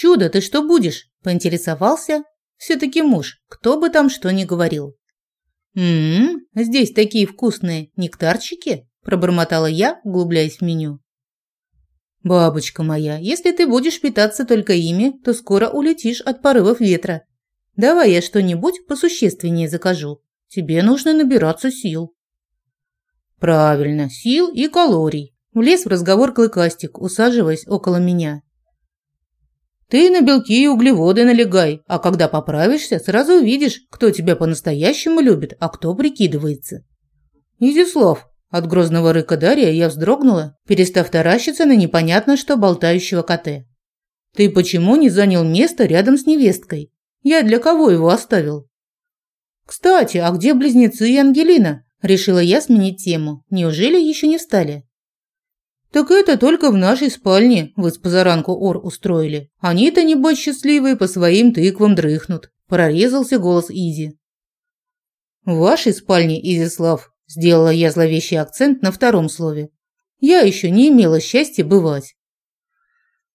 «Чудо, ты что будешь?» – поинтересовался. Все-таки муж, кто бы там что ни говорил. «М-м, здесь такие вкусные нектарчики?» – пробормотала я, углубляясь в меню. «Бабочка моя, если ты будешь питаться только ими, то скоро улетишь от порывов ветра. Давай я что-нибудь посущественнее закажу. Тебе нужно набираться сил». «Правильно, сил и калорий», – влез в разговор Клыкастик, усаживаясь около меня. «Ты на белки и углеводы налегай, а когда поправишься, сразу увидишь, кто тебя по-настоящему любит, а кто прикидывается». «Изяслав, от грозного рыка Дарья я вздрогнула, перестав таращиться на непонятно что болтающего коте. «Ты почему не занял место рядом с невесткой? Я для кого его оставил?» «Кстати, а где близнецы и Ангелина?» Решила я сменить тему. Неужели еще не встали? «Так это только в нашей спальне вы с позаранку ор устроили. Они-то, небось, счастливые по своим тыквам дрыхнут», – прорезался голос Изи. «В вашей спальне, Изислав, Сделала я зловещий акцент на втором слове. Я еще не имела счастья бывать.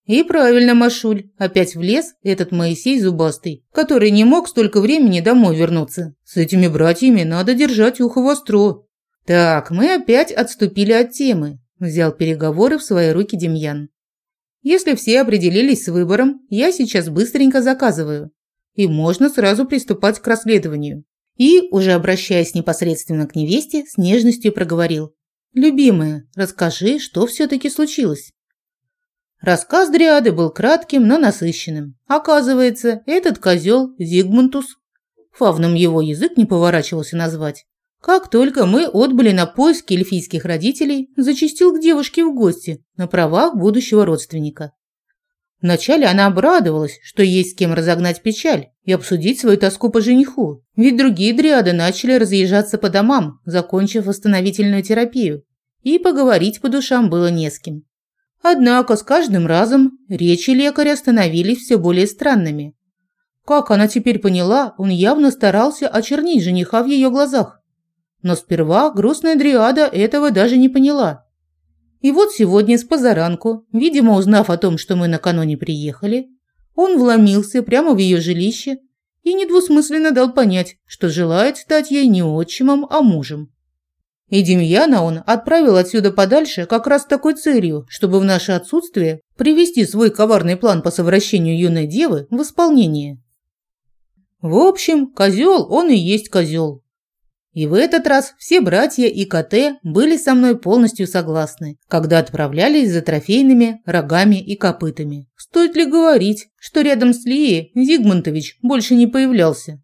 И правильно, Машуль, опять влез этот Моисей зубастый, который не мог столько времени домой вернуться. С этими братьями надо держать ухо востро. Так, мы опять отступили от темы, взял переговоры в свои руки Демьян. Если все определились с выбором, я сейчас быстренько заказываю. И можно сразу приступать к расследованию. И, уже обращаясь непосредственно к невесте, с нежностью проговорил. «Любимая, расскажи, что все-таки случилось?» Рассказ Дриады был кратким, но насыщенным. Оказывается, этот козел Зигмунтус, фавном его язык не поворачивался назвать, как только мы отбыли на поиски эльфийских родителей, зачастил к девушке в гости на правах будущего родственника. Вначале она обрадовалась, что есть с кем разогнать печаль и обсудить свою тоску по жениху, ведь другие дриады начали разъезжаться по домам, закончив восстановительную терапию, и поговорить по душам было не с кем. Однако с каждым разом речи лекаря становились все более странными. Как она теперь поняла, он явно старался очернить жениха в ее глазах. Но сперва грустная дриада этого даже не поняла – и вот сегодня с позаранку, видимо, узнав о том, что мы накануне приехали, он вломился прямо в ее жилище и недвусмысленно дал понять, что желает стать ей не отчимом, а мужем. И Демьяна он отправил отсюда подальше как раз с такой целью, чтобы в наше отсутствие привести свой коварный план по совращению юной девы в исполнение. В общем, козел он и есть козел. И в этот раз все братья и КТ были со мной полностью согласны, когда отправлялись за трофейными рогами и копытами. Стоит ли говорить, что рядом с Лией Зигмунтович больше не появлялся?